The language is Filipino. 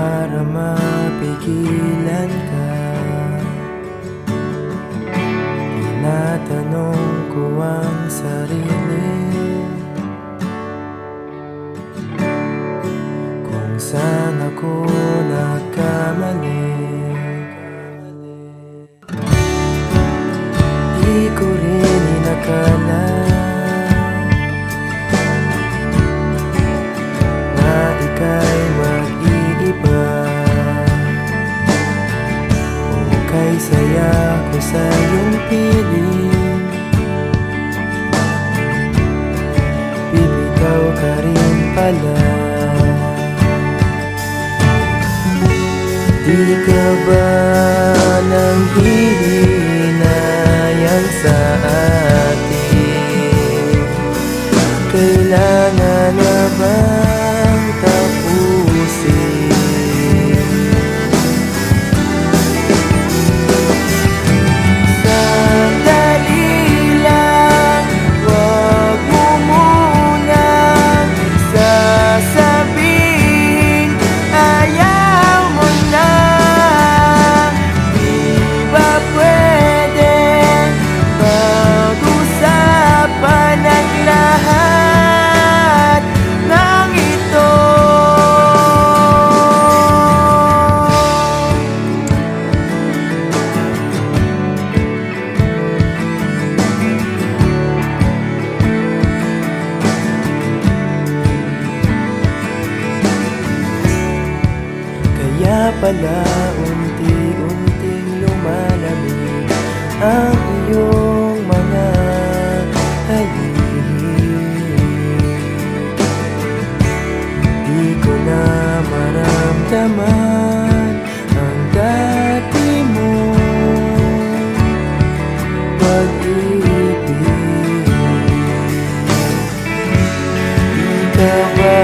Para mapigilan ka. Tinatanong ko ang sarili Kung saan sa iyong piling Bibitaw ka rin pala Di ka ba nang hihinayang sa atin? Kailangan pala unti-unting lumalamig ang iyong mga halihik Di ko na maramdaman ang dati mo. Pag-ibig. Di ka ba